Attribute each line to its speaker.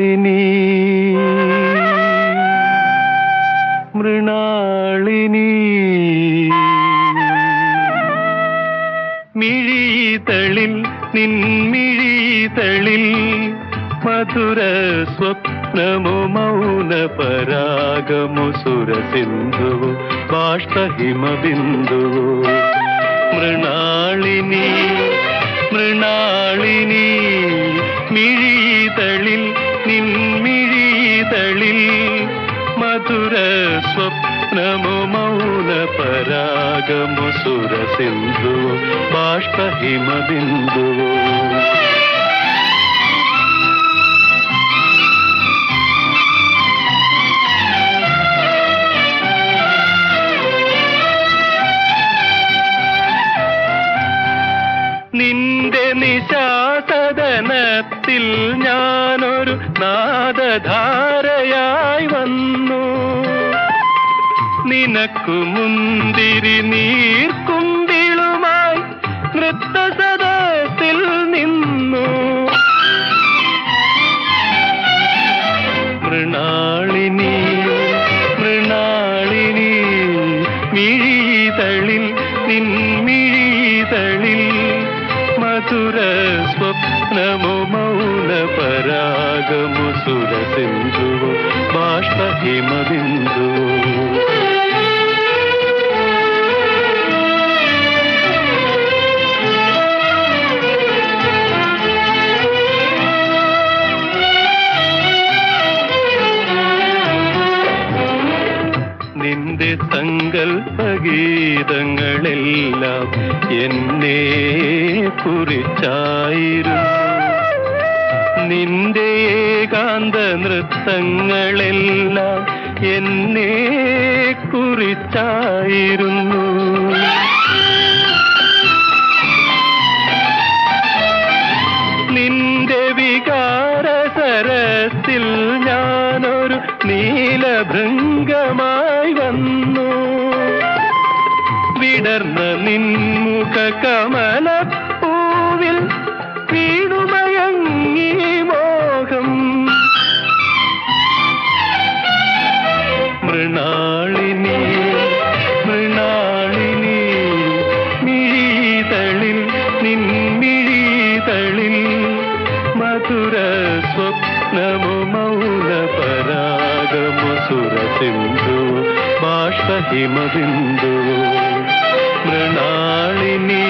Speaker 1: ಮೃಣಾಳಿನಿ. ಮೃಣಾಳಿನಿ. ಮಿಳಿ ತಳಿ ನಿನ್ ಮಿಳಿ ತಳಿ ಮಧುರ ಸ್ವಪ್ನ ಮೌನ ಪರಾಗ ಮುಸುರ ಸಿಂಧು ಬಾಷ್ಟ ಹಿಮ ಬಿಂದು ಮೃಣಾಳಿನಿ ಮೃಣಾಳಿನಿ ಮಿಳಿ ತಳಿ നിൻമിഴിതളിൽ മധുര സ്വപ്നമു മൗന പരാഗമു സുരസിന്ധു ബാഷ്പഹിമബിന്ദു നിന്റെ നിശാസദനത്തിൽ ഞാനൊരു നാദധാരയായി വന്നു. നിനക്കു മുന്തിരി നീർക്കുമ്പിളുമായി നൃത്തസദത്തിൽ നിന്നു. മൃണാളിനി മൃണാളിനി മിഴിതളിൽ നിൻ മിഴിതളിൽ നിൻമിഴിതളിൽ മധുര സ്വപ്നമു മൗന പരാഗമു സുരസിന്ധു ബാഷ്പഹിമബിന്ദു നിന്റെ സങ്കൽപ്പഗീതങ്ങളെല്ലാം എന്നെ കുറിച്ചായിരുന്നു. നിന്റെ ഏകാന്ത നൃത്തങ്ങളെല്ലാം എന്നെ കുറിച്ചായിരുന്നു. നിന്റെ വികാരസരത്തിൽ ഞാനൊരു നീലഭൃംഗമായി വന്നു. വിടർന്ന നിൻമുഖ കമലപ്പൂവിൽ വീണുമയങ്ങി മോഹം. മൃണാളിനി മൃണാളിനി മിഴിതളിൽ നിൻ മിഴിതളിൽ മധുര സ്വപ്നമു മൗന പരാഗമു സുരസിന്ധു బాష్ప హిమబిందువు మృణాళిని